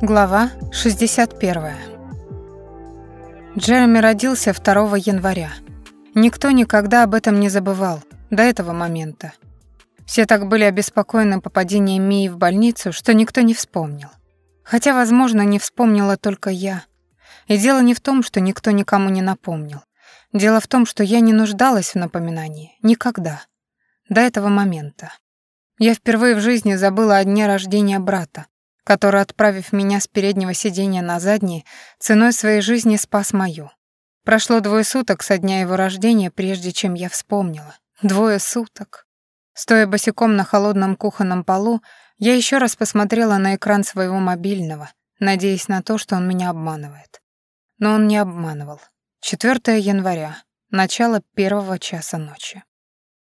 Глава 61. Джереми родился 2 января. Никто никогда об этом не забывал, до этого момента. Все так были обеспокоены попадением Мии в больницу, что никто не вспомнил. Хотя, возможно, не вспомнила только я. И дело не в том, что никто никому не напомнил. Дело в том, что я не нуждалась в напоминании. Никогда. До этого момента. Я впервые в жизни забыла о дне рождения брата, который, отправив меня с переднего сиденья на заднее, ценой своей жизни спас мою. Прошло двое суток со дня его рождения, прежде чем я вспомнила. Двое суток. Стоя босиком на холодном кухонном полу, я еще раз посмотрела на экран своего мобильного, надеясь на то, что он меня обманывает. Но он не обманывал. 4 января, начало первого часа ночи.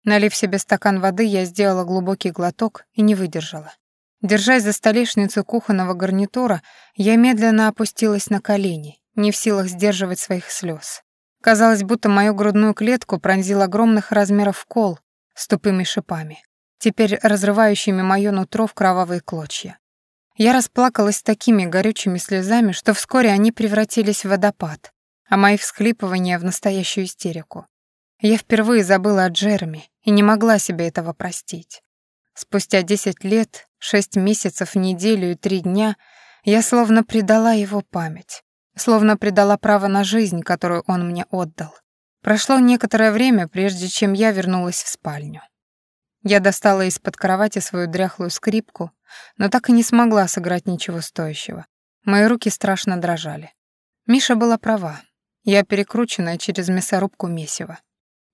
Налив себе стакан воды, я сделала глубокий глоток и не выдержала. Держась за столешницу кухонного гарнитура, я медленно опустилась на колени, не в силах сдерживать своих слез. Казалось, будто мою грудную клетку пронзил огромных размеров кол с тупыми шипами, теперь разрывающими моё нутро в кровавые клочья. Я расплакалась такими горючими слезами, что вскоре они превратились в водопад, а мои всхлипывания — в настоящую истерику. Я впервые забыла о Джереми и не могла себе этого простить. Спустя десять лет, шесть месяцев, неделю и три дня я словно предала его память, словно предала право на жизнь, которую он мне отдал. Прошло некоторое время, прежде чем я вернулась в спальню. Я достала из-под кровати свою дряхлую скрипку, но так и не смогла сыграть ничего стоящего. Мои руки страшно дрожали. Миша была права. Я перекрученная через мясорубку месива.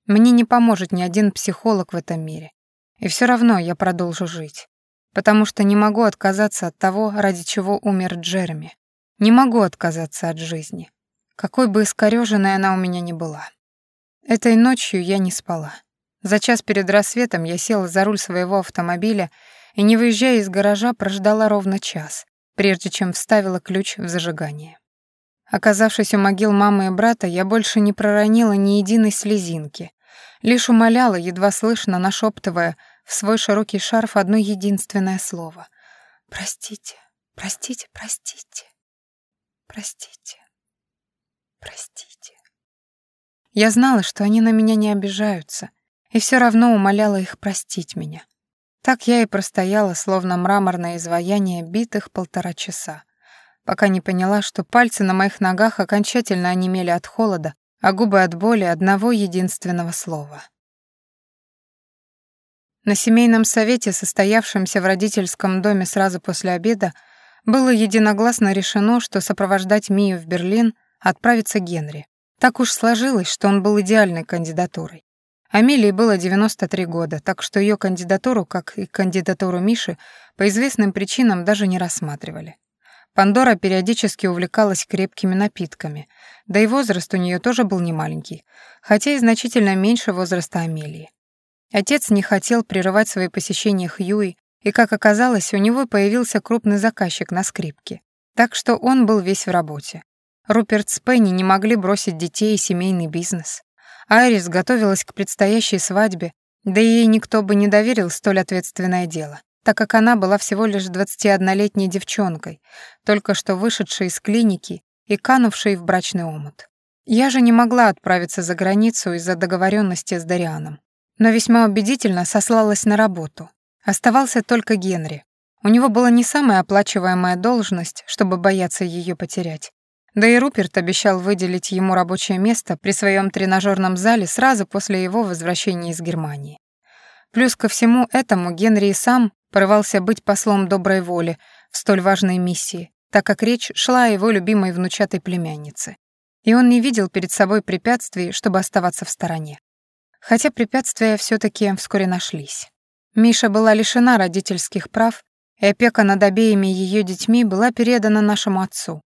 Мне не поможет ни один психолог в этом мире. И все равно я продолжу жить. Потому что не могу отказаться от того, ради чего умер Джереми. Не могу отказаться от жизни. Какой бы искорёженной она у меня ни была. Этой ночью я не спала. За час перед рассветом я села за руль своего автомобиля и, не выезжая из гаража, прождала ровно час, прежде чем вставила ключ в зажигание. Оказавшись у могил мамы и брата, я больше не проронила ни единой слезинки, лишь умоляла, едва слышно нашептывая в свой широкий шарф одно единственное слово. «Простите, простите, простите, простите, простите». Я знала, что они на меня не обижаются, и все равно умоляла их простить меня. Так я и простояла, словно мраморное изваяние, битых полтора часа, пока не поняла, что пальцы на моих ногах окончательно онемели от холода, а губы от боли одного единственного слова. На семейном совете, состоявшемся в родительском доме сразу после обеда, было единогласно решено, что сопровождать Мию в Берлин отправится Генри. Так уж сложилось, что он был идеальной кандидатурой. Амелии было 93 года, так что ее кандидатуру, как и кандидатуру Миши, по известным причинам даже не рассматривали. Пандора периодически увлекалась крепкими напитками, да и возраст у нее тоже был немаленький, хотя и значительно меньше возраста Амелии. Отец не хотел прерывать свои посещения Хьюи, и, как оказалось, у него появился крупный заказчик на скрипке. Так что он был весь в работе. Руперт с Пенни не могли бросить детей и семейный бизнес. Айрис готовилась к предстоящей свадьбе, да ей никто бы не доверил столь ответственное дело, так как она была всего лишь 21-летней девчонкой, только что вышедшей из клиники и канувшей в брачный омут. Я же не могла отправиться за границу из-за договоренности с Дарианом но весьма убедительно сослалась на работу. Оставался только Генри. У него была не самая оплачиваемая должность, чтобы бояться ее потерять. Да и Руперт обещал выделить ему рабочее место при своем тренажерном зале сразу после его возвращения из Германии. Плюс ко всему этому Генри и сам порывался быть послом доброй воли в столь важной миссии, так как речь шла о его любимой внучатой племяннице. И он не видел перед собой препятствий, чтобы оставаться в стороне. Хотя препятствия все таки вскоре нашлись. Миша была лишена родительских прав, и опека над обеими ее детьми была передана нашему отцу.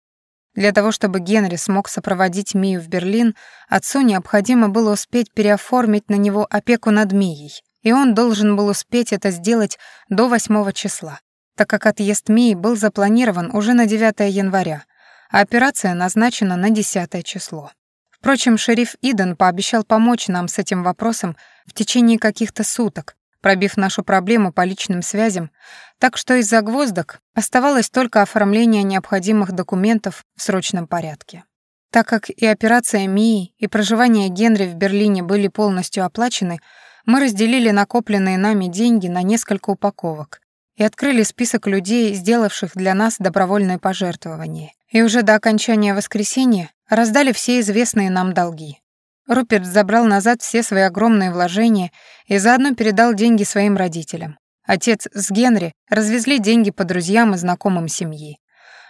Для того, чтобы Генри смог сопроводить Мию в Берлин, отцу необходимо было успеть переоформить на него опеку над Мией, и он должен был успеть это сделать до 8 числа, так как отъезд Мии был запланирован уже на 9 января, а операция назначена на 10 число. Впрочем, шериф Иден пообещал помочь нам с этим вопросом в течение каких-то суток, пробив нашу проблему по личным связям, так что из-за гвоздок оставалось только оформление необходимых документов в срочном порядке. Так как и операция Мии, и проживание Генри в Берлине были полностью оплачены, мы разделили накопленные нами деньги на несколько упаковок и открыли список людей, сделавших для нас добровольное пожертвование. И уже до окончания воскресенья раздали все известные нам долги. Руперт забрал назад все свои огромные вложения и заодно передал деньги своим родителям. Отец с Генри развезли деньги по друзьям и знакомым семьи.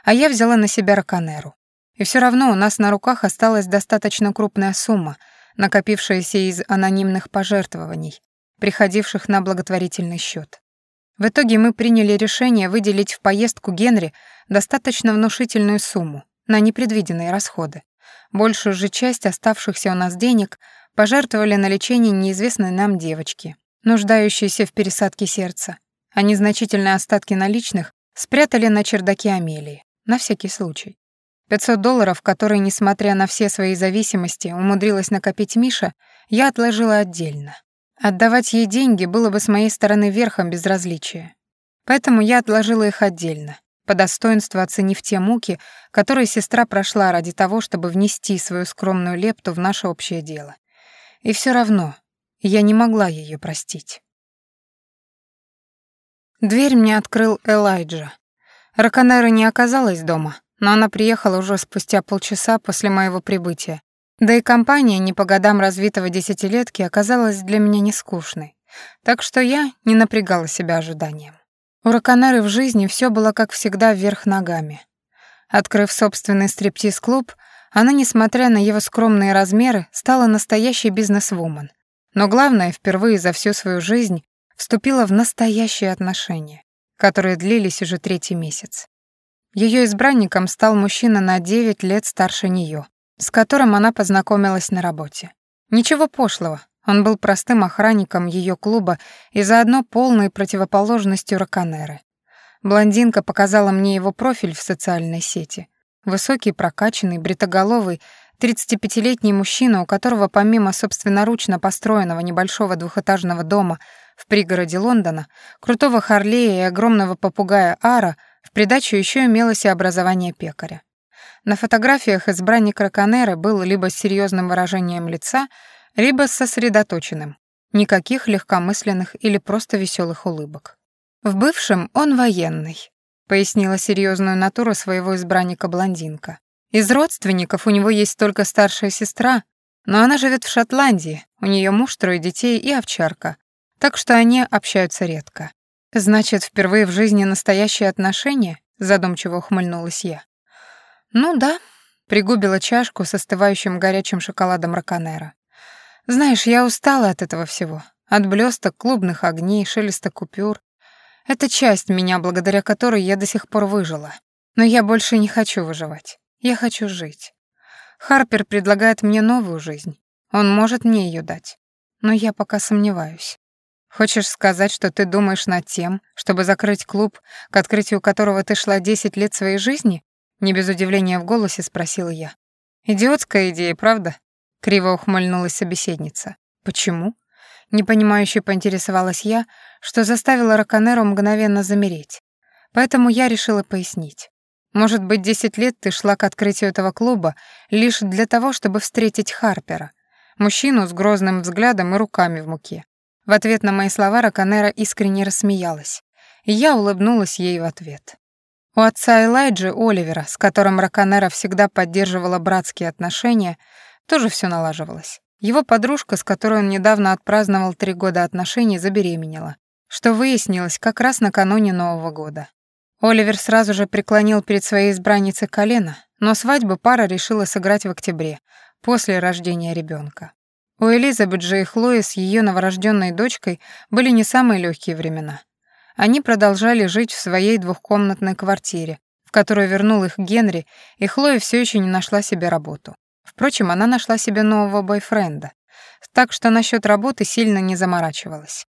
А я взяла на себя Раканеру. И все равно у нас на руках осталась достаточно крупная сумма, накопившаяся из анонимных пожертвований, приходивших на благотворительный счет. В итоге мы приняли решение выделить в поездку Генри достаточно внушительную сумму на непредвиденные расходы. Большую же часть оставшихся у нас денег пожертвовали на лечение неизвестной нам девочки, нуждающейся в пересадке сердца, а незначительные остатки наличных спрятали на чердаке Амелии, на всякий случай. 500 долларов, которые, несмотря на все свои зависимости, умудрилась накопить Миша, я отложила отдельно. Отдавать ей деньги было бы с моей стороны верхом безразличия. Поэтому я отложила их отдельно, по достоинству оценив те муки, которые сестра прошла ради того, чтобы внести свою скромную лепту в наше общее дело. И все равно я не могла ее простить. Дверь мне открыл Элайджа. Раканера не оказалась дома, но она приехала уже спустя полчаса после моего прибытия. Да и компания не по годам развитого десятилетки оказалась для меня не скучной, так что я не напрягала себя ожиданием. У Раканеры в жизни все было, как всегда, вверх ногами. Открыв собственный стриптиз-клуб, она, несмотря на его скромные размеры, стала настоящей бизнес-вумен. Но главное, впервые за всю свою жизнь вступила в настоящие отношения, которые длились уже третий месяц. Ее избранником стал мужчина на 9 лет старше нее, с которым она познакомилась на работе. Ничего пошлого, он был простым охранником ее клуба и заодно полной противоположностью Раканеры. Блондинка показала мне его профиль в социальной сети. Высокий, прокачанный, бритоголовый, 35-летний мужчина, у которого помимо собственноручно построенного небольшого двухэтажного дома в пригороде Лондона, крутого Харлея и огромного попугая Ара, в придачу еще имелось и образование пекаря. На фотографиях избранник Раканеры был либо с серьезным выражением лица, либо сосредоточенным. Никаких легкомысленных или просто веселых улыбок. В бывшем он военный, пояснила серьезную натуру своего избранника блондинка. Из родственников у него есть только старшая сестра, но она живет в Шотландии, у нее муж, трое детей и овчарка, так что они общаются редко. Значит, впервые в жизни настоящие отношения? Задумчиво ухмыльнулась я. Ну да, пригубила чашку с остывающим горячим шоколадом Раканера. Знаешь, я устала от этого всего. От блесток, клубных огней, шелеста купюр. Это часть меня, благодаря которой я до сих пор выжила. Но я больше не хочу выживать. Я хочу жить. Харпер предлагает мне новую жизнь. Он может мне ее дать. Но я пока сомневаюсь. Хочешь сказать, что ты думаешь над тем, чтобы закрыть клуб, к открытию которого ты шла 10 лет своей жизни? Не без удивления в голосе спросила я. Идиотская идея, правда? Криво ухмыльнулась собеседница. Почему? Непонимающе поинтересовалась я, что заставило Раканеру мгновенно замереть. Поэтому я решила пояснить. Может быть, десять лет ты шла к открытию этого клуба лишь для того, чтобы встретить Харпера, мужчину с грозным взглядом и руками в муке. В ответ на мои слова Раканера искренне рассмеялась, я улыбнулась ей в ответ. У отца Элайджи, Оливера, с которым Раканера всегда поддерживала братские отношения, тоже все налаживалось. Его подружка, с которой он недавно отпраздновал три года отношений, забеременела, что выяснилось как раз накануне Нового года. Оливер сразу же преклонил перед своей избранницей колено, но свадьбу пара решила сыграть в октябре, после рождения ребенка. У Элизабет же и Хлои с ее новорожденной дочкой были не самые легкие времена. Они продолжали жить в своей двухкомнатной квартире, в которую вернул их Генри, и Хлоя все еще не нашла себе работу. Впрочем, она нашла себе нового бойфренда, так что насчет работы сильно не заморачивалась.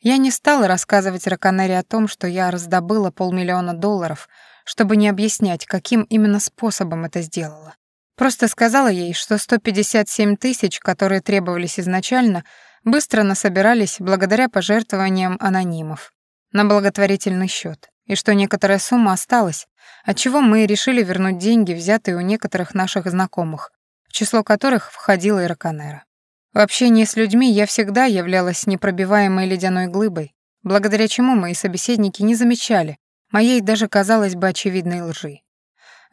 Я не стала рассказывать Раканере о том, что я раздобыла полмиллиона долларов, чтобы не объяснять, каким именно способом это сделала. Просто сказала ей, что 157 тысяч, которые требовались изначально, быстро насобирались благодаря пожертвованиям анонимов на благотворительный счет, и что некоторая сумма осталась, отчего мы решили вернуть деньги, взятые у некоторых наших знакомых, в число которых входила и Раканера. В общении с людьми я всегда являлась непробиваемой ледяной глыбой, благодаря чему мои собеседники не замечали моей даже, казалось бы, очевидной лжи.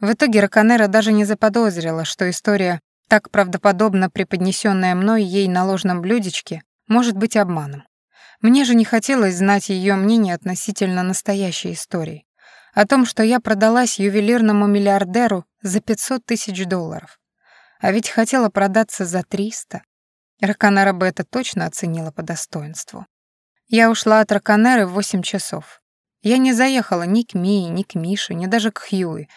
В итоге Раканера даже не заподозрила, что история, так правдоподобно преподнесенная мной ей на ложном блюдечке, может быть обманом. Мне же не хотелось знать ее мнение относительно настоящей истории. О том, что я продалась ювелирному миллиардеру за 500 тысяч долларов. А ведь хотела продаться за 300. Раканера бы это точно оценила по достоинству. Я ушла от Раканеры в 8 часов. Я не заехала ни к Мии, ни к Мише, ни даже к Хьюи,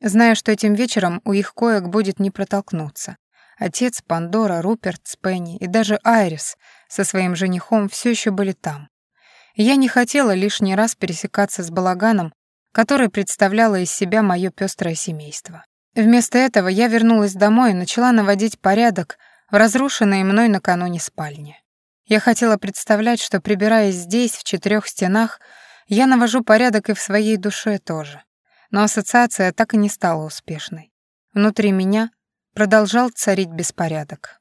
зная, что этим вечером у их коек будет не протолкнуться. Отец, Пандора, Руперт, Спенни и даже Айрис со своим женихом все еще были там. Я не хотела лишний раз пересекаться с балаганом, который представляло из себя мое пестрое семейство. Вместо этого я вернулась домой и начала наводить порядок в разрушенной мной накануне спальне. Я хотела представлять, что, прибираясь здесь, в четырех стенах, я навожу порядок и в своей душе тоже. Но ассоциация так и не стала успешной. Внутри меня продолжал царить беспорядок.